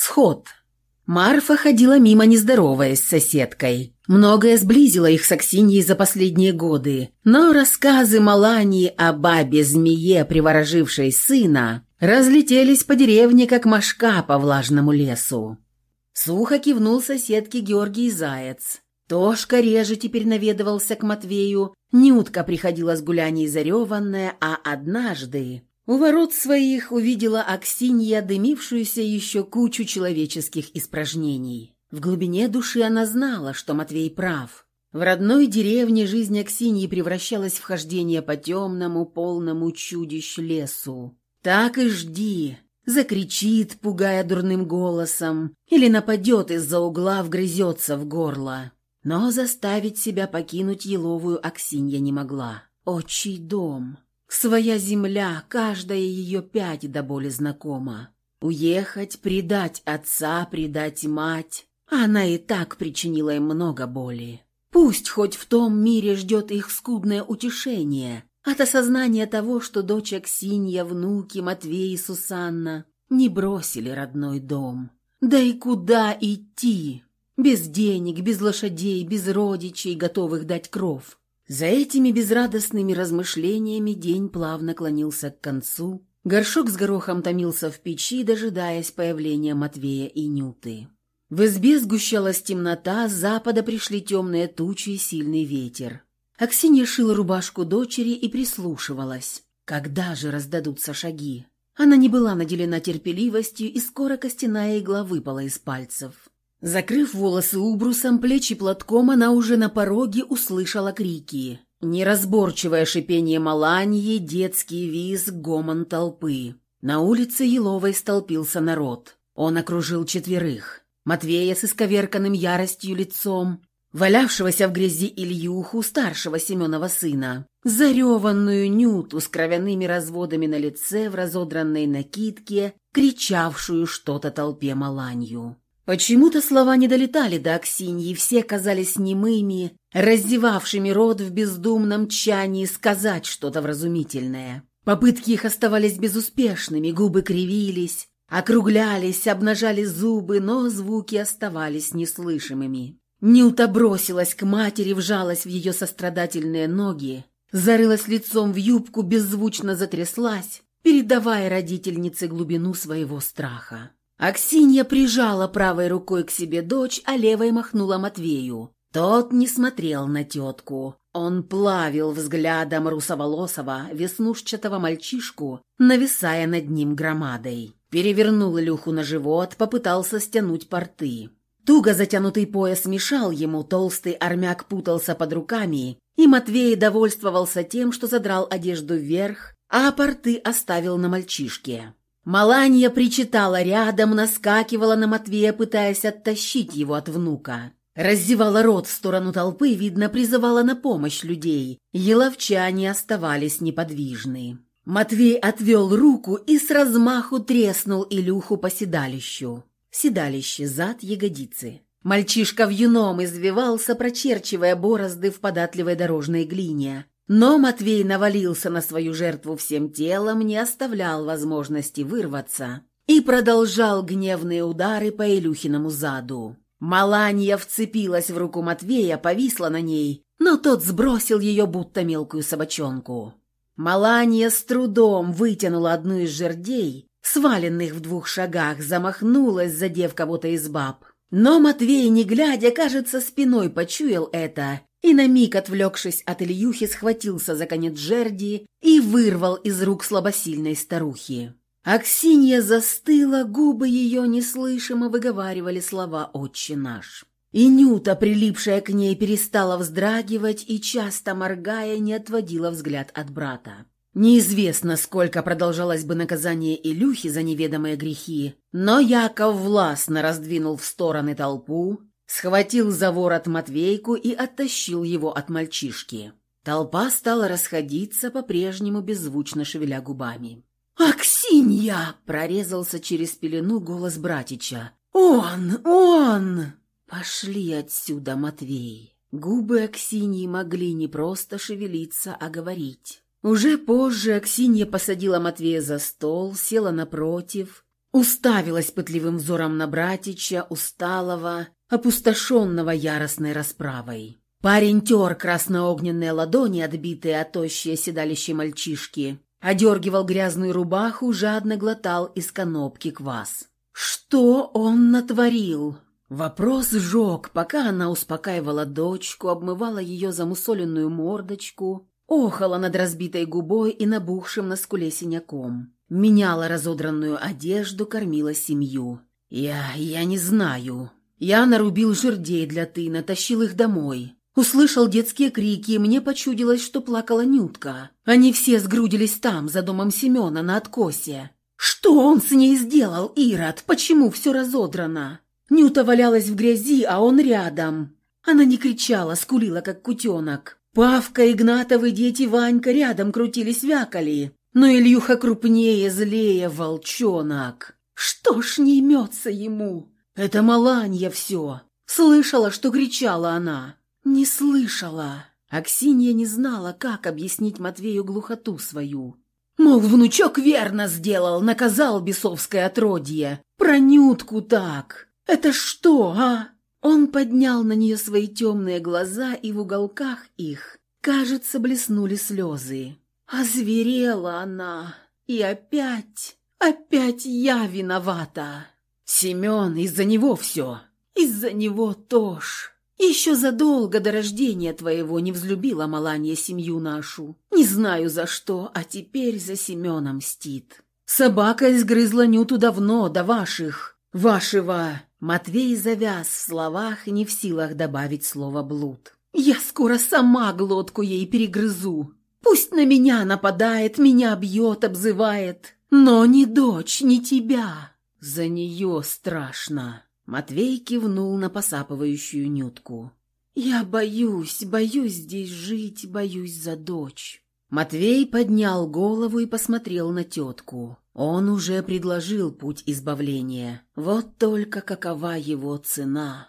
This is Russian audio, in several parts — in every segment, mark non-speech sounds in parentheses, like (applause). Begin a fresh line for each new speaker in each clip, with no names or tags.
Сход. Марфа ходила мимо, не здороваясь с соседкой. Многое сблизило их с Аксиньей за последние годы, но рассказы Малании о бабе-змее, приворожившей сына, разлетелись по деревне, как мошка по влажному лесу. Сухо кивнул соседке Георгий Заяц. Тошка реже теперь наведывался к Матвею, Нютка приходила с гуляний зареванная, а однажды у ворот своих увидела Аксинья дымившуюся еще кучу человеческих испражнений. В глубине души она знала, что Матвей прав. В родной деревне жизнь Аксиньи превращалась в хождение по темному, полному чудищ лесу. «Так и жди!» Закричит, пугая дурным голосом, или нападет из-за угла, вгрызется в горло. Но заставить себя покинуть еловую Аксинья не могла. Отчий дом. Своя земля, каждая ее пять до боли знакома. Уехать, предать отца, предать мать. Она и так причинила им много боли. Пусть хоть в том мире ждет их скудное утешение от осознания того, что дочь Аксинья, внуки Матвей и Сусанна не бросили родной дом. Да и куда идти? Без денег, без лошадей, без родичей, готовых дать кров. За этими безрадостными размышлениями день плавно клонился к концу. Горшок с горохом томился в печи, дожидаясь появления Матвея и Нюты. В избе сгущалась темнота, с запада пришли темные тучи и сильный ветер. Аксинья шила рубашку дочери и прислушивалась. Когда же раздадутся шаги? Она не была наделена терпеливостью, и скоро костяная игла выпала из пальцев. Закрыв волосы убрусом, плечи платком, она уже на пороге услышала крики. Неразборчивое шипение маланьи, детский визг, гомон толпы. На улице Еловой столпился народ. Он окружил четверых. Матвея с исковерканным яростью лицом, валявшегося в грязи Ильюху, старшего Семенова сына, зареванную Нюту с кровяными разводами на лице в разодранной накидке, кричавшую что-то толпе Маланью. Почему-то слова не долетали до Аксиньи, все казались немыми, раздевавшими рот в бездумном тчании сказать что-то вразумительное. Попытки их оставались безуспешными, губы кривились, округлялись, обнажали зубы, но звуки оставались неслышимыми. Нюта бросилась к матери, вжалась в ее сострадательные ноги, зарылась лицом в юбку, беззвучно затряслась, передавая родительнице глубину своего страха. Аксинья прижала правой рукой к себе дочь, а левой махнула Матвею. Тот не смотрел на тетку. Он плавил взглядом русоволосого, веснушчатого мальчишку, нависая над ним громадой. Перевернул Илюху на живот, попытался стянуть порты. Туго затянутый пояс мешал ему, толстый армяк путался под руками, и Матвей довольствовался тем, что задрал одежду вверх, а порты оставил на мальчишке. Маланья причитала рядом, наскакивала на Матвея, пытаясь оттащить его от внука. Раздевала рот в сторону толпы, видно, призывала на помощь людей. Еловчане оставались неподвижны. Матвей отвел руку и с размаху треснул Илюху по седалищу. Седалище, зад, ягодицы. Мальчишка в юном извивался, прочерчивая борозды в податливой дорожной глине. Но Матвей навалился на свою жертву всем телом, не оставлял возможности вырваться и продолжал гневные удары по Илюхиному заду. Маланья вцепилась в руку Матвея, повисла на ней, но тот сбросил ее, будто мелкую собачонку. Маланья с трудом вытянула одну из жердей, сваленных в двух шагах, замахнулась, задев кого-то из баб. Но Матвей, не глядя, кажется, спиной почуял это и на миг, отвлекшись от Ильюхи, схватился за конец жерди и вырвал из рук слабосильной старухи. Аксинья застыла, губы ее неслышимо выговаривали слова «Отче наш». И Нюта, прилипшая к ней, перестала вздрагивать и, часто моргая, не отводила взгляд от брата. Неизвестно, сколько продолжалось бы наказание Илюхи за неведомые грехи, но Яков властно раздвинул в стороны толпу, схватил за ворот Матвейку и оттащил его от мальчишки. Толпа стала расходиться, по-прежнему беззвучно шевеля губами. «Аксинья!» — прорезался через пелену голос братича. «Он! Он!» «Пошли отсюда, Матвей!» Губы Аксиньи могли не просто шевелиться, а говорить. Уже позже Аксинья посадила Матвея за стол, села напротив, Уставилась пытливым взором на братича, усталого, опустошенного яростной расправой. Парень тер красноогненные ладони, отбитые от тощие седалища мальчишки, одергивал грязную рубаху, жадно глотал из конопки квас. Что он натворил? Вопрос сжег, пока она успокаивала дочку, обмывала ее замусоленную мордочку, охала над разбитой губой и набухшим на скуле синяком. Меняла разодранную одежду, кормила семью. Я... я не знаю. Я нарубил жердей для тына, тащил их домой. Услышал детские крики, и мне почудилось, что плакала Нютка. Они все сгрудились там, за домом Семена, на откосе. Что он с ней сделал, Ирод? Почему все разодрано? Нюта валялась в грязи, а он рядом. Она не кричала, скулила, как кутенок. Павка, Игнатов и дети Ванька рядом крутились-вякали. Но Ильюха крупнее, злее, волчонок. Что ж не имется ему? Это Маланья все. Слышала, что кричала она. Не слышала. Аксинья не знала, как объяснить Матвею глухоту свою. Мол, внучок верно сделал, наказал бесовское отродье. Про Нютку так. Это что, а? Он поднял на нее свои темные глаза, и в уголках их, кажется, блеснули слезы. Озверела она. И опять, опять я виновата. Семен, из-за него все. Из-за него тоже. Еще задолго до рождения твоего не взлюбила Маланья семью нашу. Не знаю за что, а теперь за Семена мстит. Собака изгрызла Нюту давно, до ваших. Вашего. Матвей завяз в словах, не в силах добавить слово «блуд». Я скоро сама глотку ей перегрызу. Пусть на меня нападает, меня бьет, обзывает. Но не дочь, не тебя. За нее страшно. Матвей кивнул на посапывающую Нютку. «Я боюсь, боюсь здесь жить, боюсь за дочь». Матвей поднял голову и посмотрел на тетку. Он уже предложил путь избавления. Вот только какова его цена.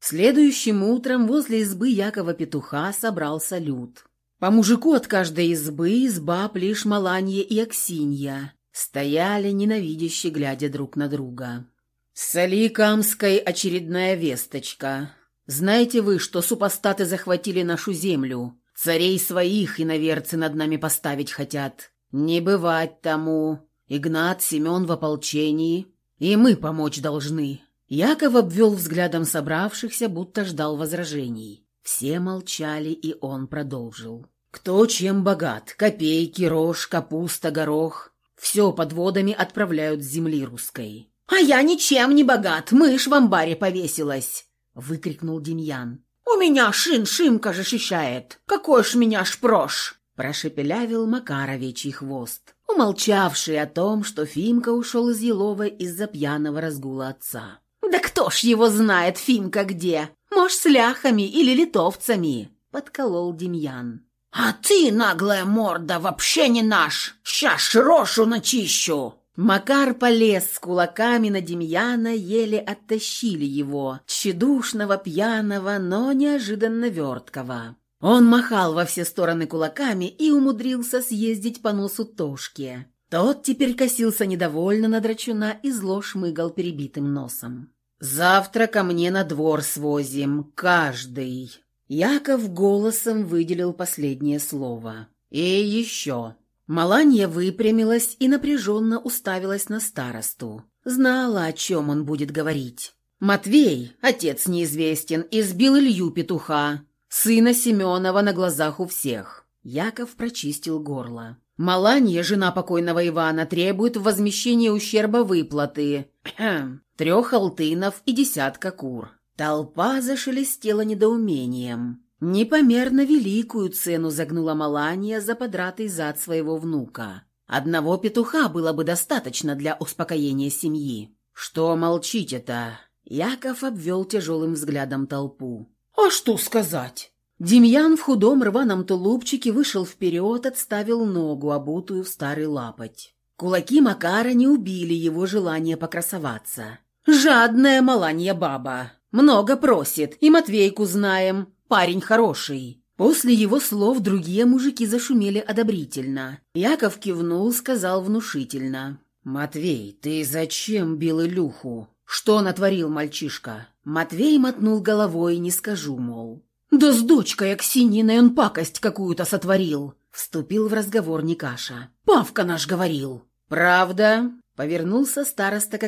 Следующим утром возле избы Якова Петуха собрался люд. По мужику от каждой избы из баб лишь Маланья и Аксинья стояли, ненавидяще глядя друг на друга. «С Аликамской очередная весточка. Знаете вы, что супостаты захватили нашу землю? Царей своих и наверцы над нами поставить хотят. Не бывать тому. Игнат, Семен в ополчении. И мы помочь должны». Яков обвел взглядом собравшихся, будто ждал возражений. Все молчали, и он продолжил. «Кто чем богат? Копейки, рожь, капуста, горох. Все под водами отправляют с земли русской. «А я ничем не богат, мышь в амбаре повесилась!» — выкрикнул Демьян. «У меня шин-шимка же шищает! Какой ж меня шпрош!» — прошепелявил Макаровичий хвост, умолчавший о том, что Фимка ушел из Еловой из-за пьяного разгула отца. «Да кто ж его знает, Фимка где? Может, с ляхами или литовцами?» — подколол Демьян. «А ты, наглая морда, вообще не наш! Ща рошу начищу!» Макар полез с кулаками на Демьяна, еле оттащили его, тщедушного, пьяного, но неожиданно верткого. Он махал во все стороны кулаками и умудрился съездить по носу Тошке. Тот теперь косился недовольно на драчуна и зло шмыгал перебитым носом. «Завтра ко мне на двор свозим, каждый!» Яков голосом выделил последнее слово. «И еще!» Маланья выпрямилась и напряженно уставилась на старосту. Знала, о чем он будет говорить. Матвей, отец неизвестен, избил Илью Петуха, сына Семенова на глазах у всех. Яков прочистил горло. Маланья, жена покойного Ивана, требует возмещения ущерба выплаты. (clears throat) Трех алтынов и десятка кур. Толпа зашелестела недоумением. Непомерно великую цену загнула Малания за подратый зад своего внука. Одного петуха было бы достаточно для успокоения семьи. «Что молчите-то?» Яков обвел тяжелым взглядом толпу. «А что сказать?» Демьян в худом рваном тулупчике вышел вперед, отставил ногу, обутую в старый лапоть. Кулаки Макара не убили его желание покрасоваться. «Жадная Маланья баба! Много просит, и Матвейку знаем парень хороший». После его слов другие мужики зашумели одобрительно. Яков кивнул, сказал внушительно. «Матвей, ты зачем бил Илюху? Что натворил мальчишка?» Матвей мотнул головой, не скажу, мол. «Да с дочкой Аксининой он пакость какую-то сотворил!» Вступил в разговор Никаша. «Павка наш говорил!» «Правда?» — повернулся староста к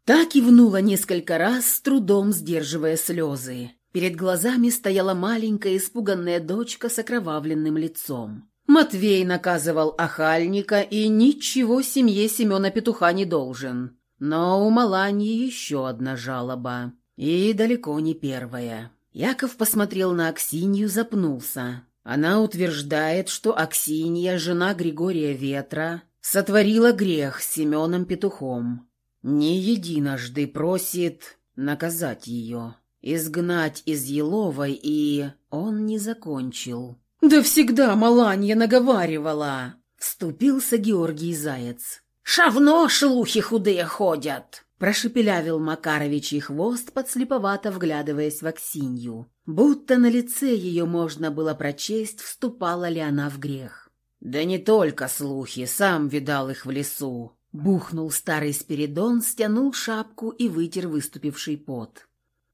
Аксинье. Та кивнула несколько раз, с трудом сдерживая слезы. Перед глазами стояла маленькая испуганная дочка с окровавленным лицом. Матвей наказывал охальника и ничего семье Семена Петуха не должен. Но у Маланьи еще одна жалоба. И далеко не первая. Яков посмотрел на Аксинью, запнулся. Она утверждает, что Аксинья, жена Григория Ветра, сотворила грех с Семеном Петухом. Не единожды просит наказать ее, изгнать из Еловой, и он не закончил. «Да всегда Маланья наговаривала!» — вступился Георгий Заяц. «Шавно шлухи худые ходят!» Прошепелявил Макарович и хвост, подслеповато вглядываясь в Аксинью. Будто на лице ее можно было прочесть, вступала ли она в грех. «Да не только слухи, сам видал их в лесу». Бухнул старый Спиридон, стянул шапку и вытер выступивший пот.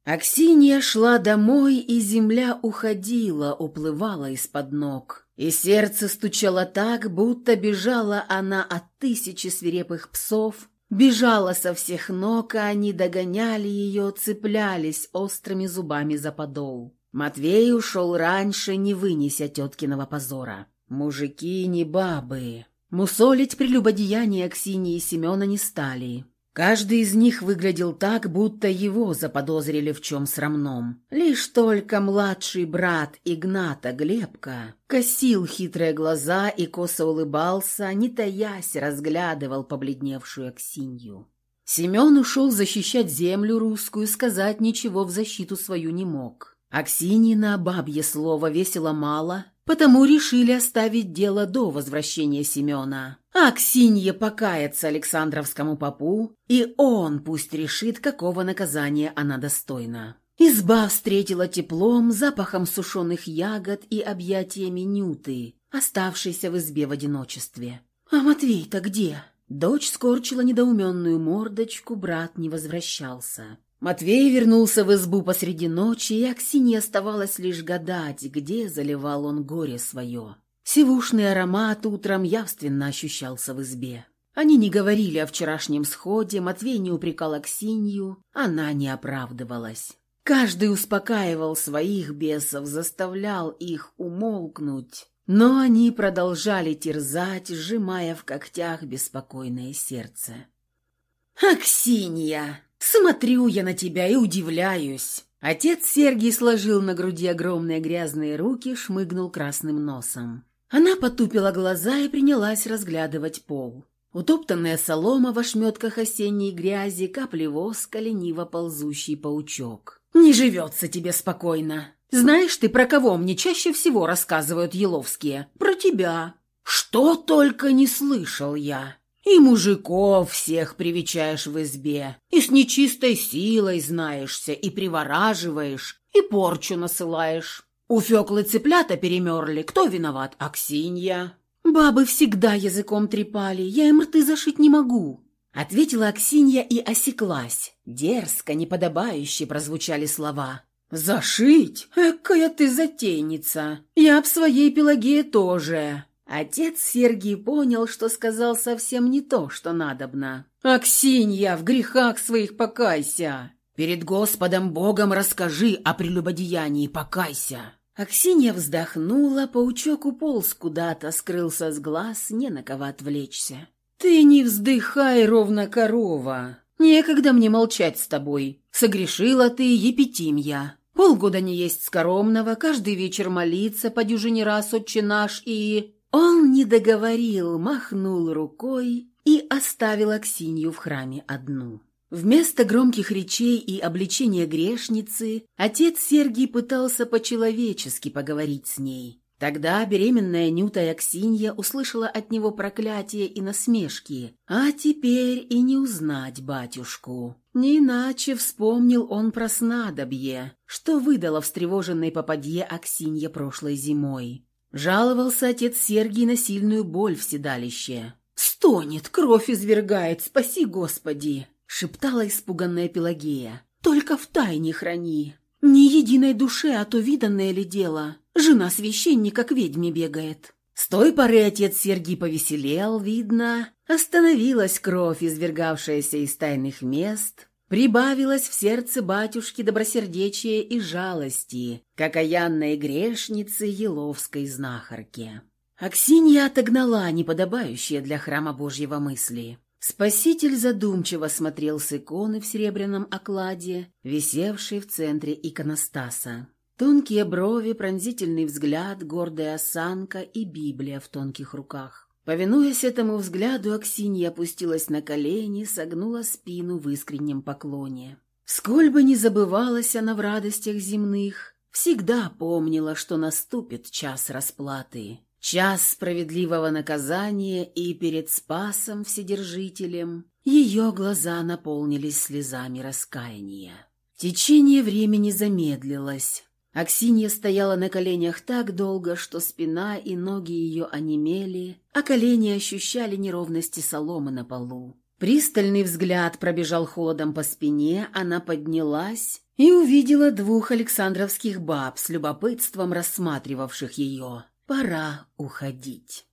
Аксинья шла домой, и земля уходила, уплывала из-под ног. И сердце стучало так, будто бежала она от тысячи свирепых псов, бежала со всех ног, а они догоняли ее, цеплялись острыми зубами за подол. Матвей ушел раньше, не вынеся теткиного позора. Мужики не бабы. Мусолить прелюбодеяние Аксиньи и Семена не стали. Каждый из них выглядел так, будто его заподозрили в чем срамном. Лишь только младший брат Игната Глебка косил хитрые глаза и косо улыбался, не таясь разглядывал побледневшую Аксинью. Семен ушел защищать землю русскую, сказать ничего в защиту свою не мог. Аксиньина бабье слово весило мало, Потому решили оставить дело до возвращения Семена. А Аксинье покаяться Александровскому попу, и он пусть решит, какого наказания она достойна. Изба встретила теплом, запахом сушеных ягод и объятиями Нюты, оставшейся в избе в одиночестве. «А Матвей-то где?» Дочь скорчила недоуменную мордочку, брат не возвращался. Матвей вернулся в избу посреди ночи, и Аксине оставалось лишь гадать, где заливал он горе свое. Сивушный аромат утром явственно ощущался в избе. Они не говорили о вчерашнем сходе, Матвей не упрекал Аксинью, она не оправдывалась. Каждый успокаивал своих бесов, заставлял их умолкнуть, но они продолжали терзать, сжимая в когтях беспокойное сердце. «Аксинья!» Смотрю я на тебя и удивляюсь. Отец Сергий сложил на груди огромные грязные руки, шмыгнул красным носом. Она потупила глаза и принялась разглядывать пол. Утоптанная солома в ошметках осенней грязи, капли воска, лениво ползущий паучок. «Не живется тебе спокойно. Знаешь ты, про кого мне чаще всего рассказывают еловские? Про тебя. Что только не слышал я. И мужиков всех привечаешь в избе, и с нечистой силой знаешься, и привораживаешь, и порчу насылаешь. У Феклы цыплята перемерли, кто виноват? Аксинья. Бабы всегда языком трепали, я им рты зашить не могу. Ответила Аксинья и осеклась. Дерзко, неподобающе прозвучали слова. «Зашить? Экая ты затейница! Я б своей Пелагее тоже!» Отец Сергий понял, что сказал совсем не то, что надобно. «Аксинья, в грехах своих покайся! Перед Господом Богом расскажи о прелюбодеянии, покайся!» Аксинья вздохнула, паучок уполз куда-то, скрылся с глаз, не на кого отвлечься. «Ты не вздыхай, ровно корова! Некогда мне молчать с тобой. Согрешила ты, епитимья. Полгода не есть скоромного, каждый вечер молиться по дюжине раз отче наш и...» Он не договорил, махнул рукой и оставил Аксинью в храме одну. Вместо громких речей и обличения грешницы отец Сергий пытался по-человечески поговорить с ней. Тогда беременная Нюта и Аксинья услышала от него проклятие и насмешки, а теперь и не узнать батюшку. Не иначе вспомнил он про снадобье, что выдала встревоженной попадье Аксинья прошлой зимой. Жаловался отец Сергий на сильную боль в седалище. «Стонет, кровь извергает, спаси Господи!» — шептала испуганная Пелагея. «Только в тайне храни. Ни единой душе, а то виданное ли дело. Жена священника к ведьме бегает». С той поры отец Сергий повеселел, видно. Остановилась кровь, извергавшаяся из тайных мест, Прибавилось в сердце батюшки добросердечия и жалости, как окаянной грешницы еловской знахарки. Аксинья отогнала неподобающие для храма Божьего мысли. Спаситель задумчиво смотрел с иконы в серебряном окладе, висевшей в центре иконостаса. Тонкие брови, пронзительный взгляд, гордая осанка и Библия в тонких руках. Повинуясь этому взгляду, Аксинья опустилась на колени, согнула спину в искреннем поклоне. Сколь бы ни забывалась она в радостях земных, всегда помнила, что наступит час расплаты, час справедливого наказания, и перед Спасом Вседержителем ее глаза наполнились слезами раскаяния. Течение времени замедлилось, Аксинья стояла на коленях так долго, что спина и ноги ее онемели, а колени ощущали неровности соломы на полу. Пристальный взгляд пробежал холодом по спине, она поднялась и увидела двух александровских баб с любопытством рассматривавших ее. Пора уходить.